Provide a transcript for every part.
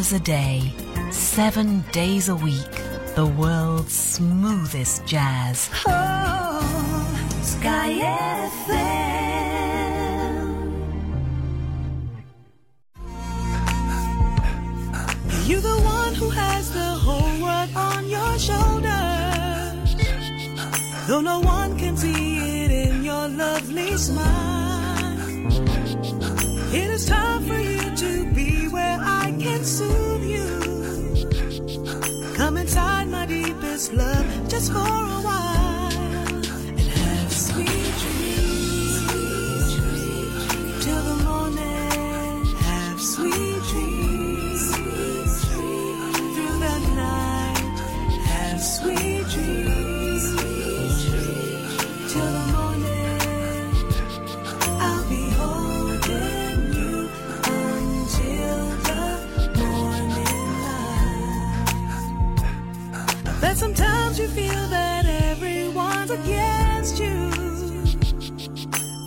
hours a day, seven days a week. The world's smoothest jazz. Oh, Sky FM. You're the one who has the whole world on your shoulders. Though no one can see it in your lovely smile. It is time love just for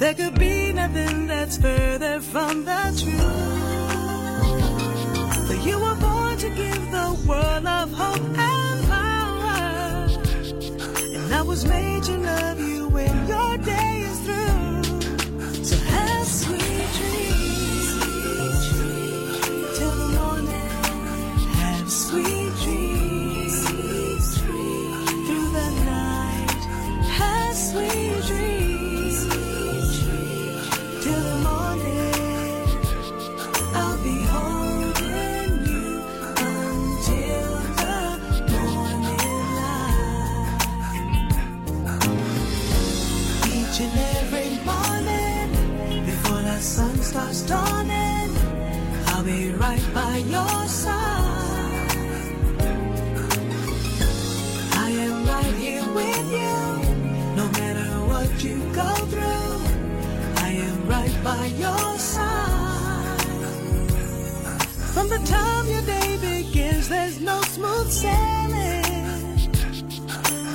There could be nothing that's further from the truth. For you were born to give the world of hope and power. And I was made to love you in your day.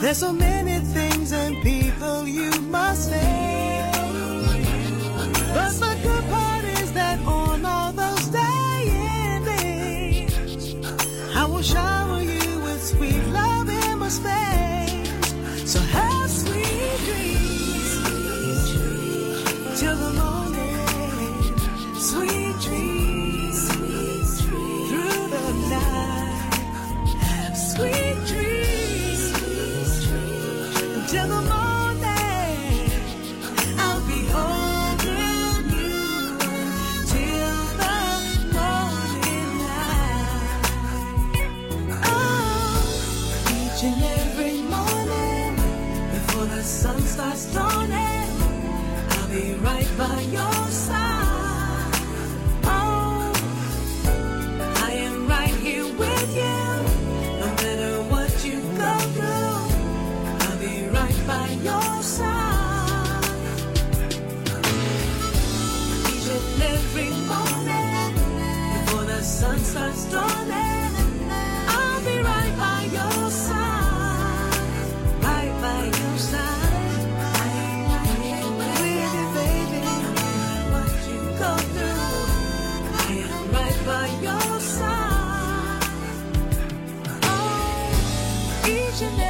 There's so many things and people you must say. you never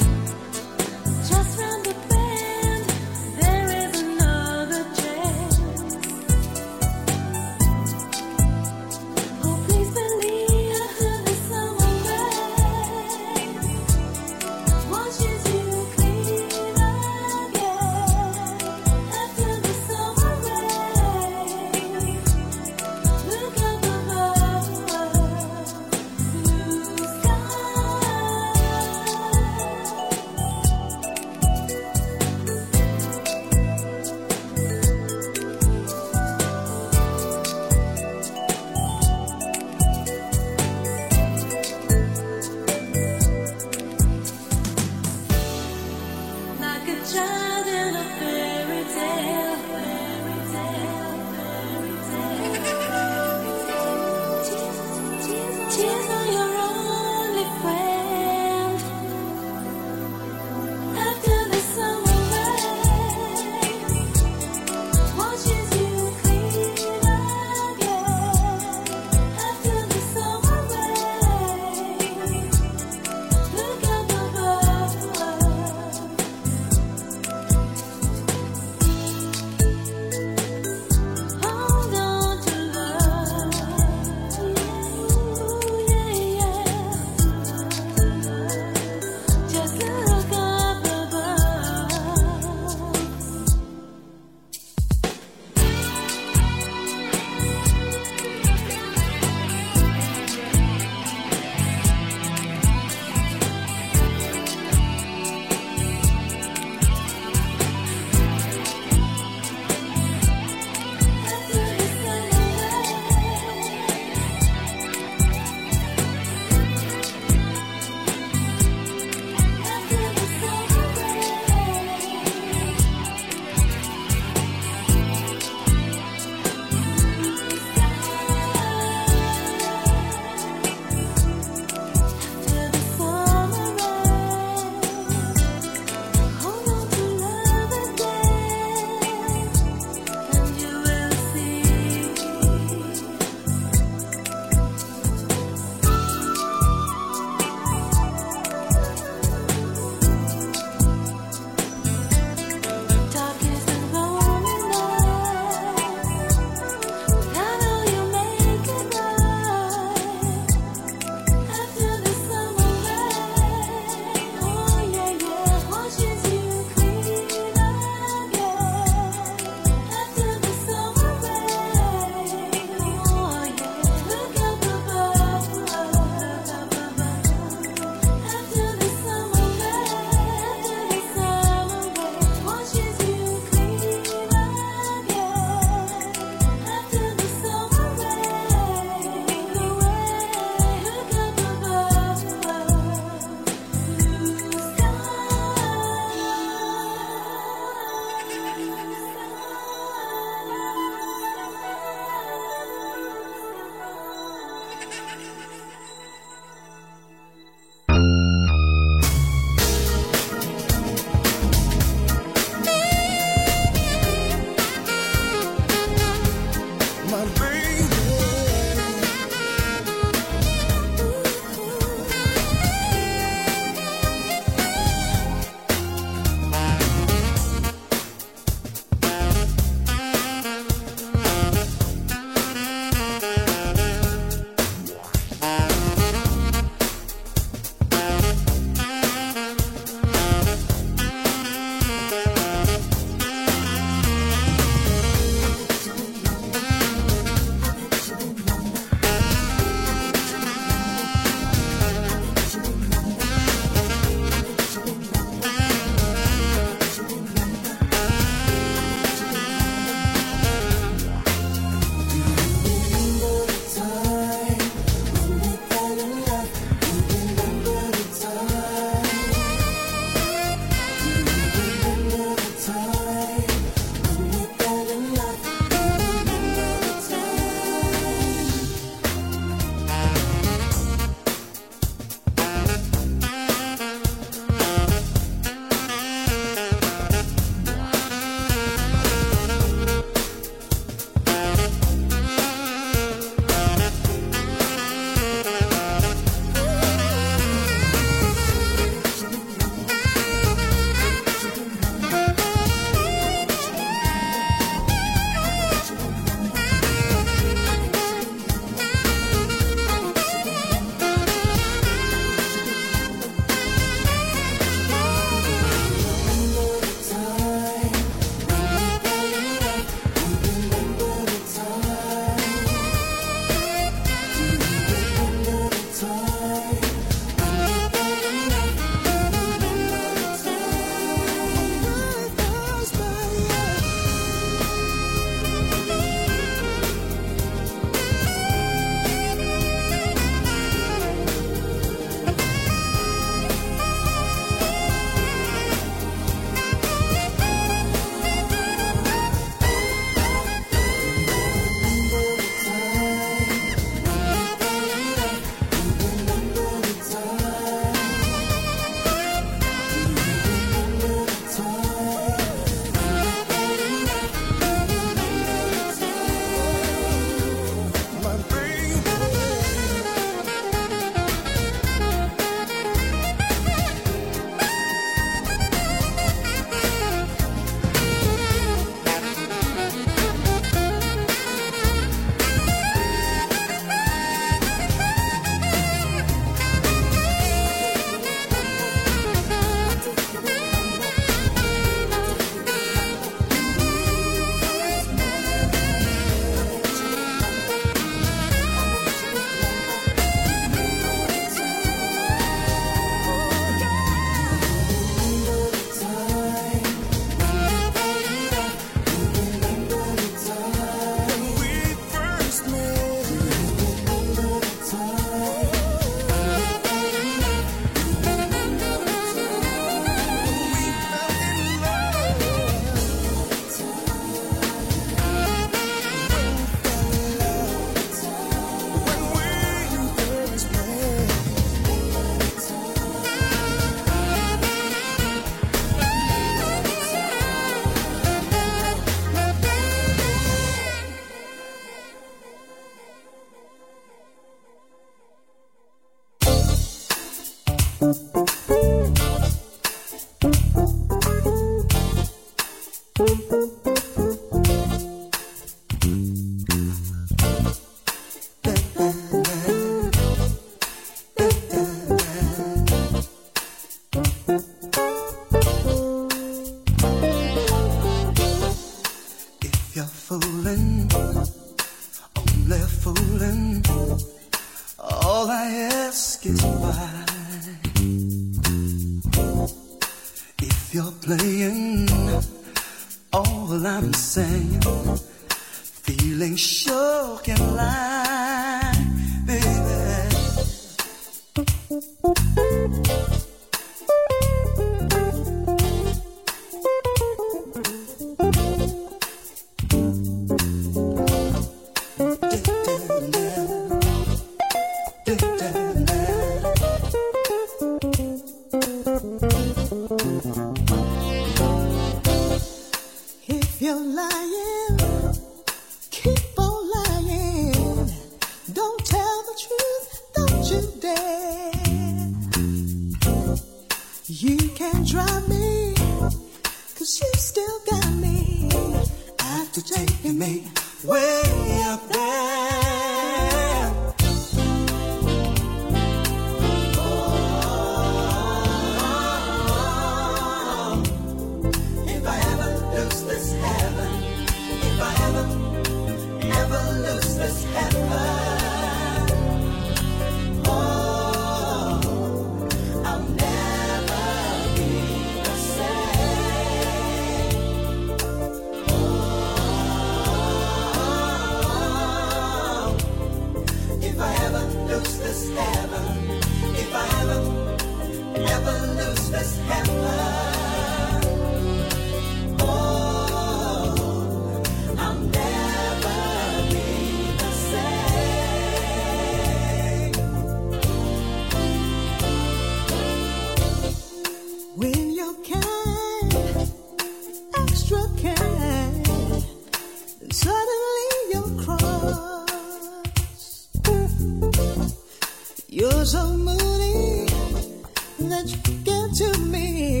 to me,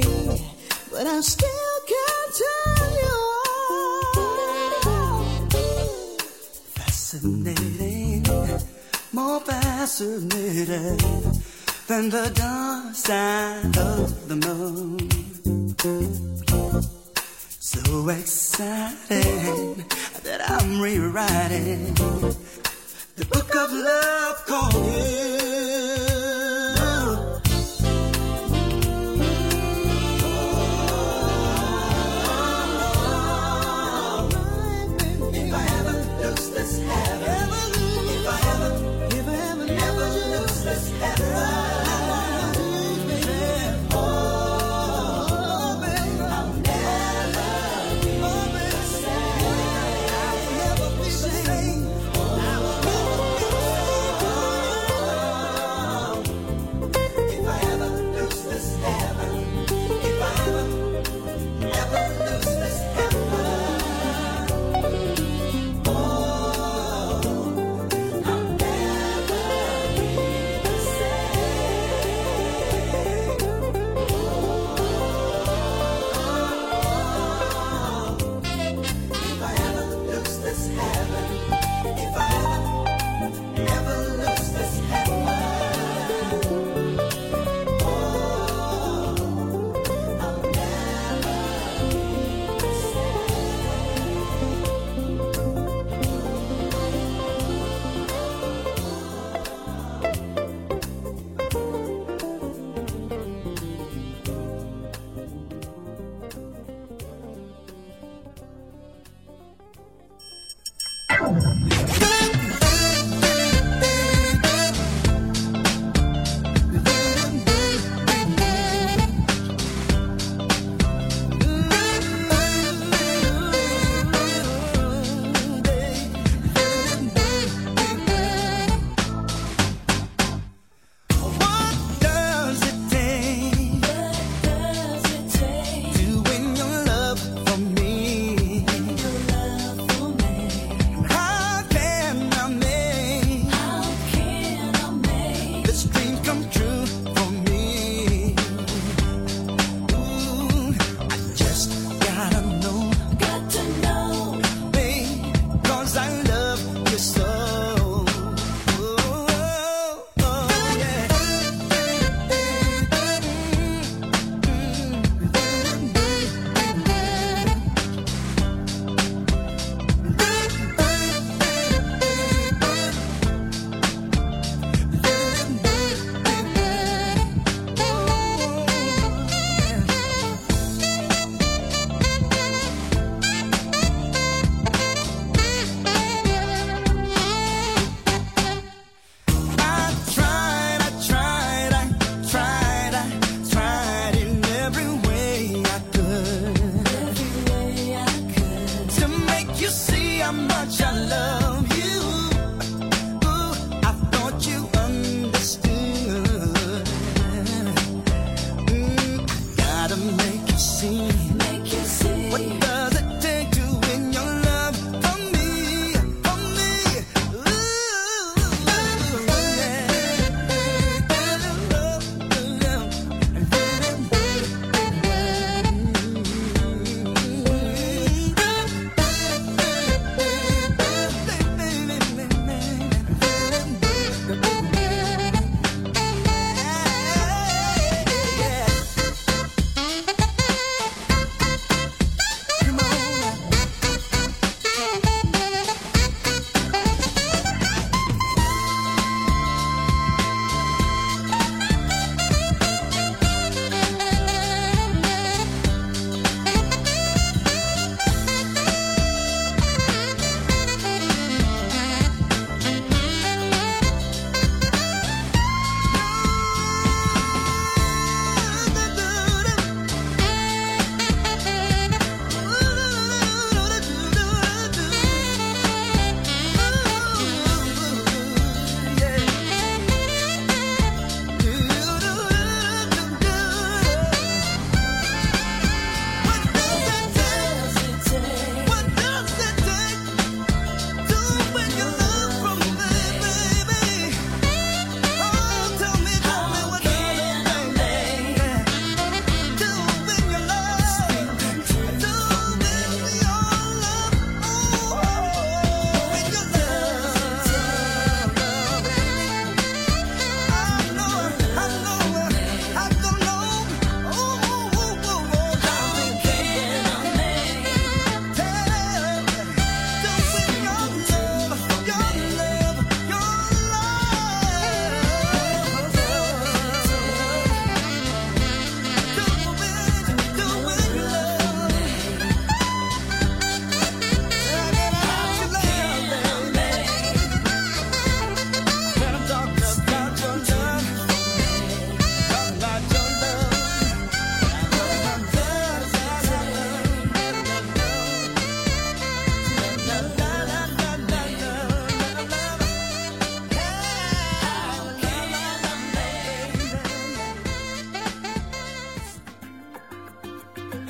but I still can't tell you all. Fascinating, more fascinating than the dark side of the moon. So exciting that I'm rewriting the book of love called.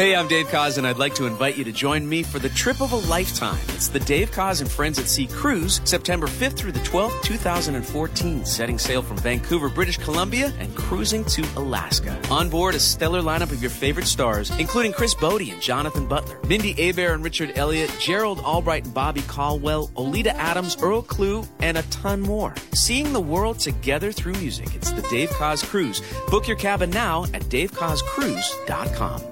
Hey, I'm Dave Koz, and I'd like to invite you to join me for the trip of a lifetime. It's the Dave Koz and Friends at Sea Cruise, September 5th through the 12th, 2014, setting sail from Vancouver, British Columbia, and cruising to Alaska. On board, a stellar lineup of your favorite stars, including Chris Botti and Jonathan Butler, Mindi Abair and Richard Elliot, Gerald Albright and Bobby Caldwell, Oleta Adams, Earl Klugh, and a ton more. Seeing the world together through music. It's the Dave Koz Cruise. Book your cabin now at davekozcruise.com.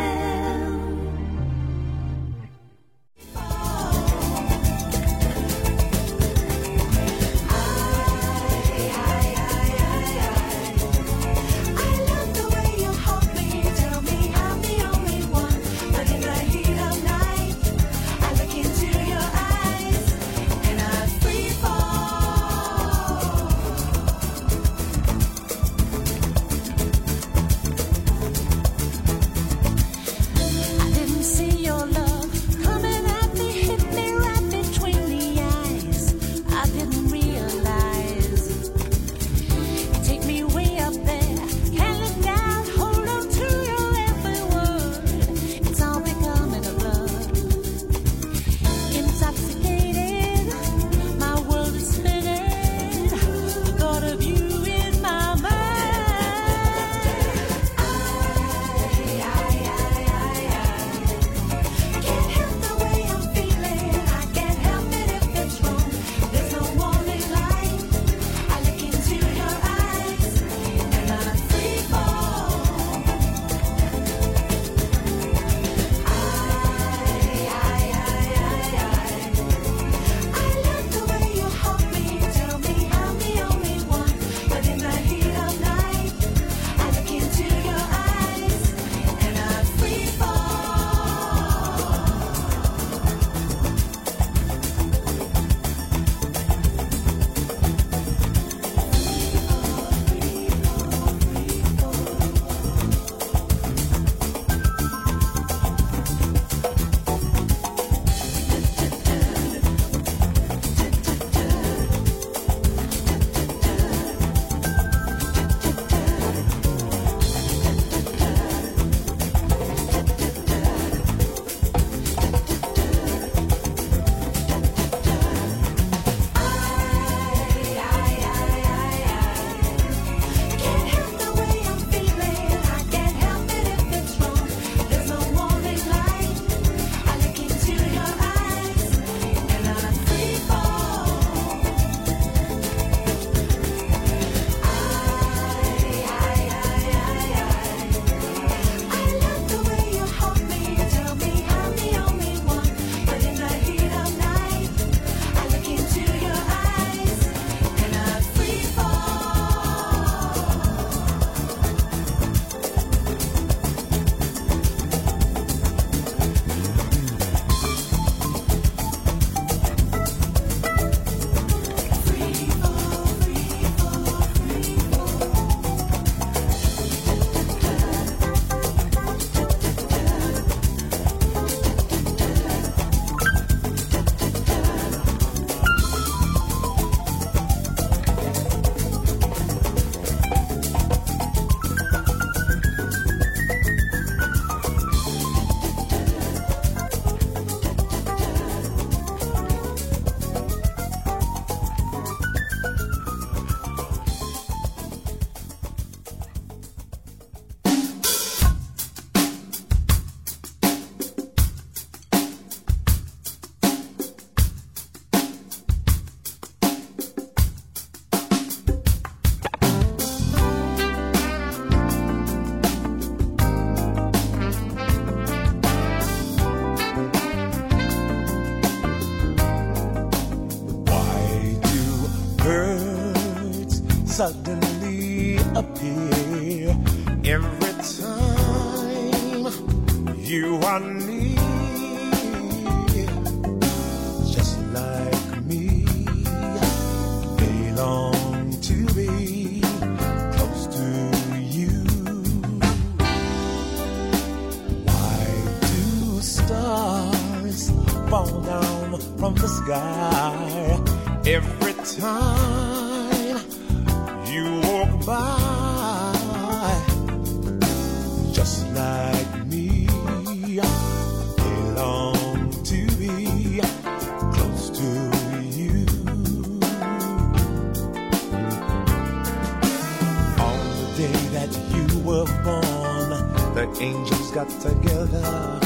The angels got together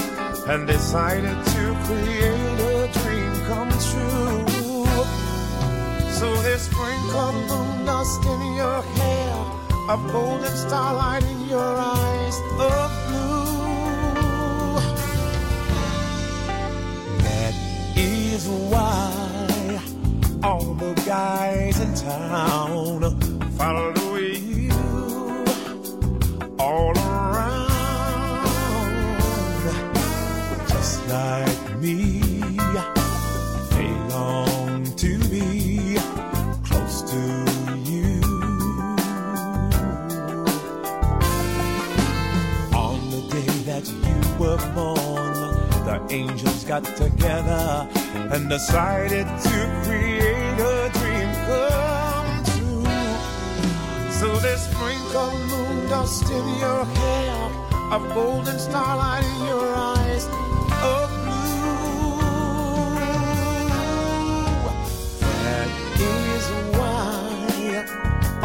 and decided to create a dream come true. So they sprinkled moon dust in your hair, a golden starlight in your eyes of blue. That is why all the guys in town follow like me. They long to be close to you. On the day that you were born, the angels got together and decided to create a dream come true. So they sprinkle moon dust in your hair, a golden starlight in your eyes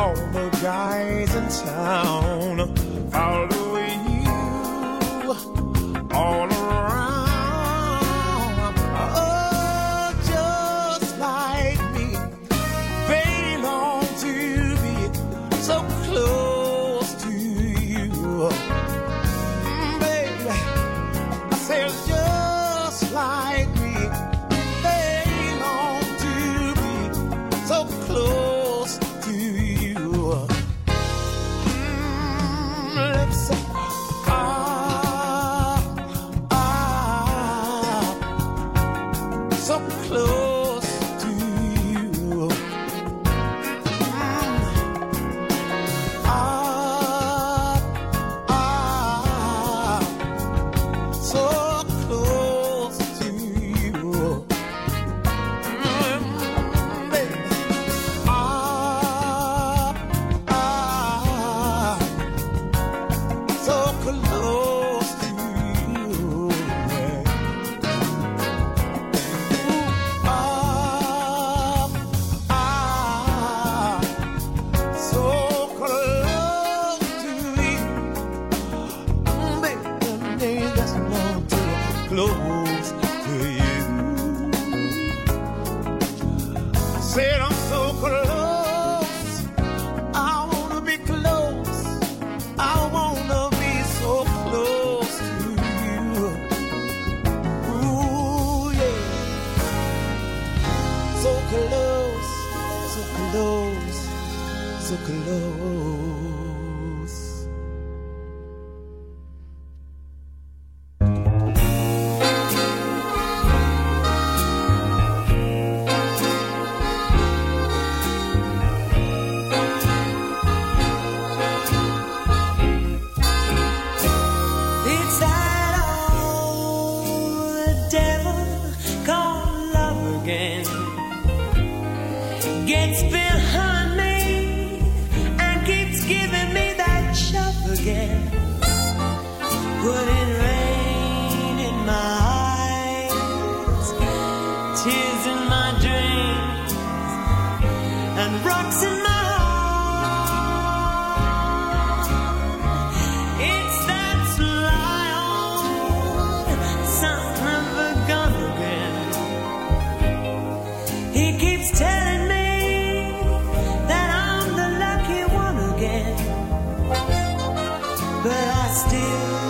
all the guys in town. Follow still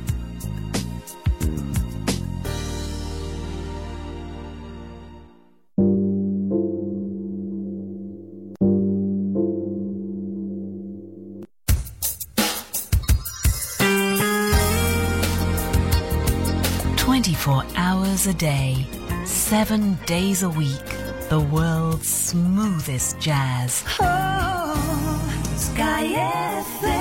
a day, seven days a week, the world's smoothest jazz. Oh, Sky FM.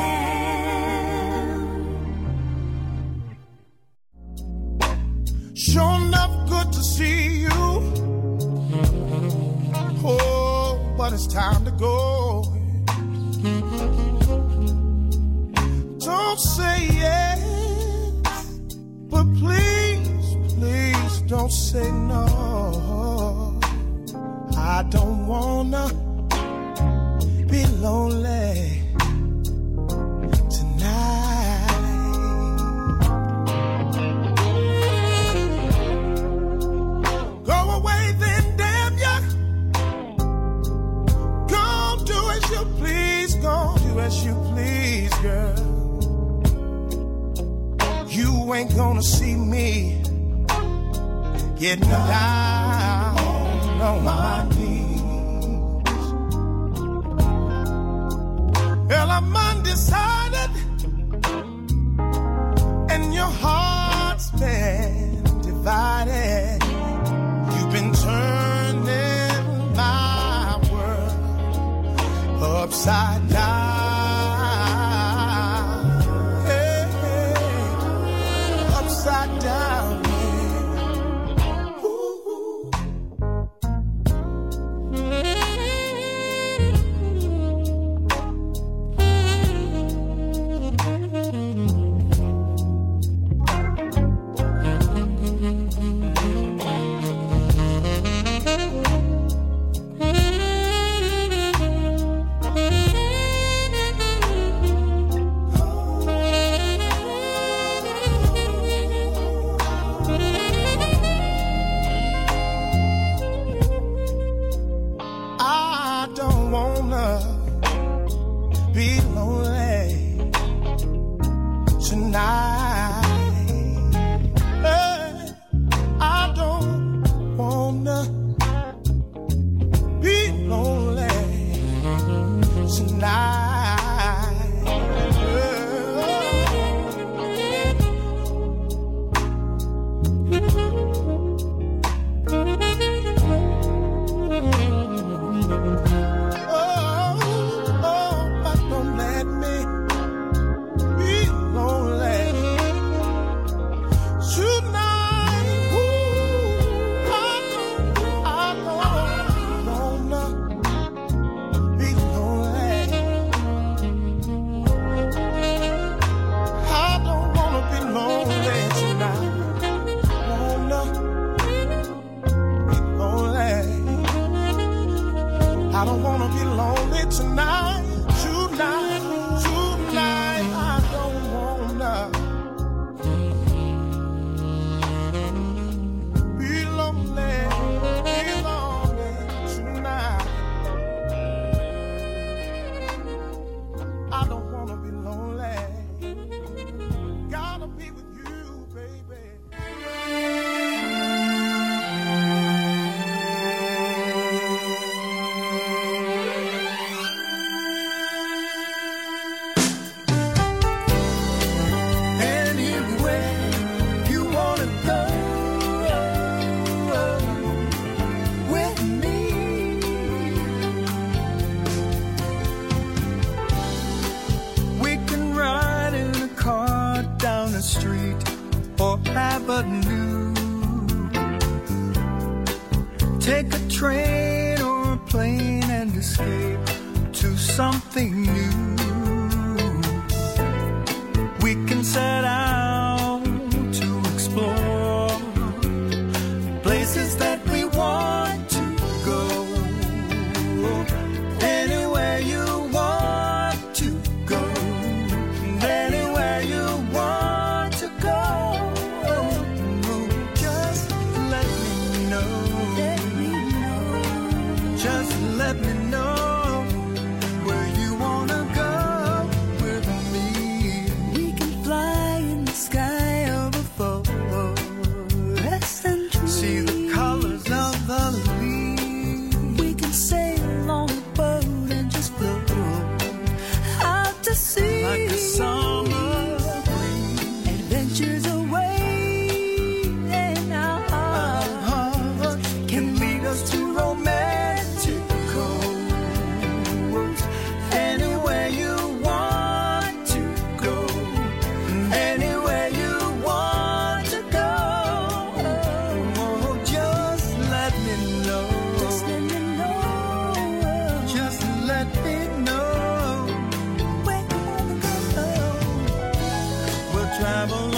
Sure enough, good to see you. Oh, but it's time to go. Don't say yes, but please don't say no. I don't wanna be lonely tonight. Go away then, damn ya. Go do as you please, go do as you please, girl. You ain't gonna see me Get down on my knees. Well, I'm undecided, and your heart's been divided. You've been turning my world upside travel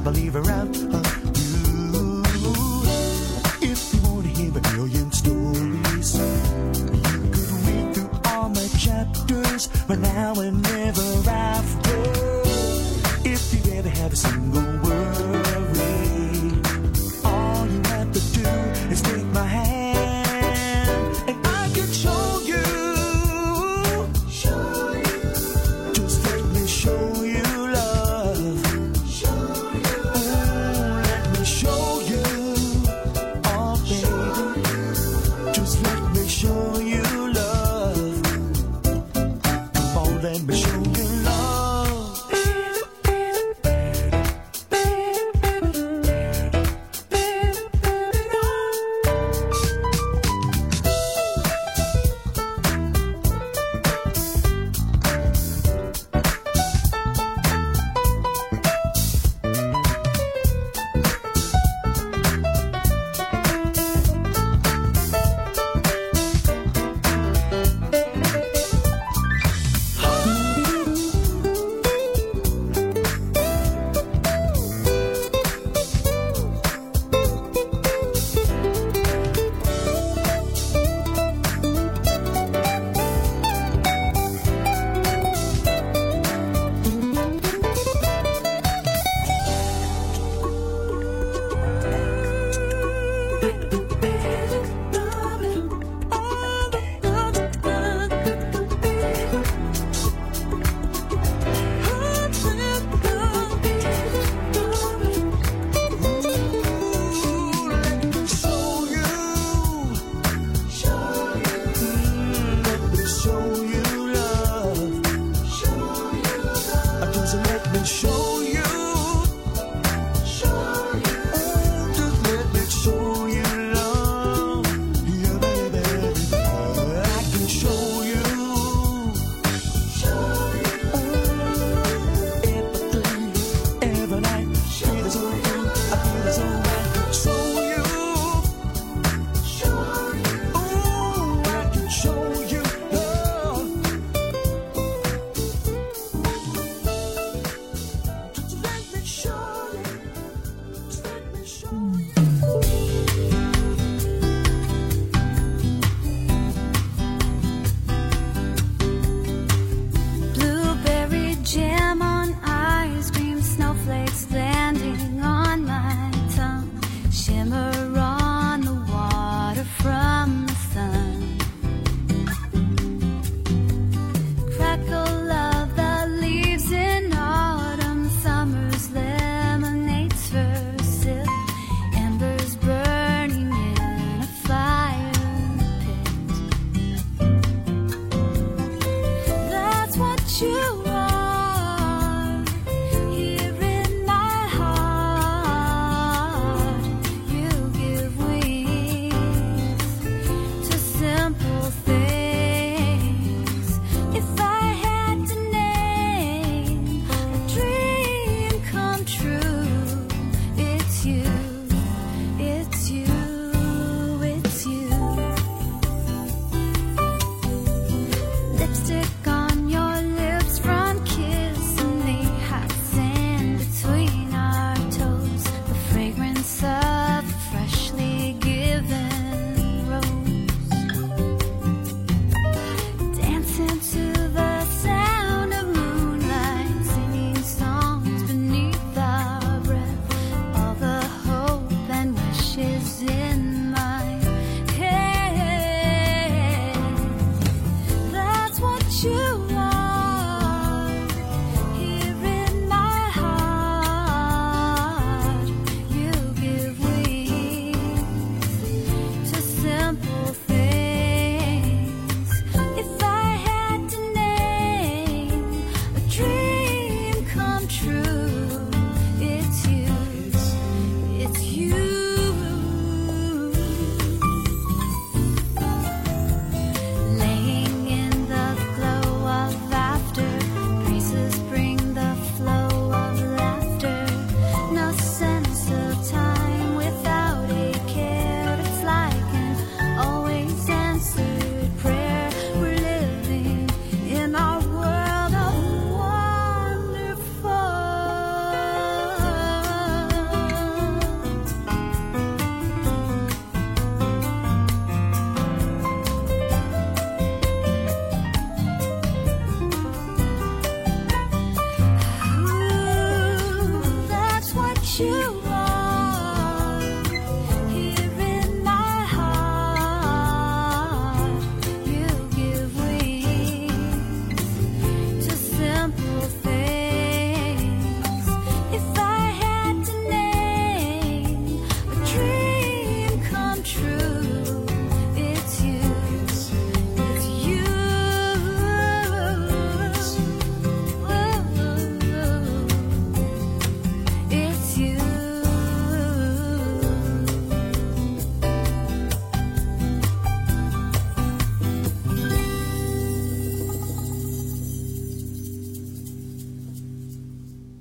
I believe around of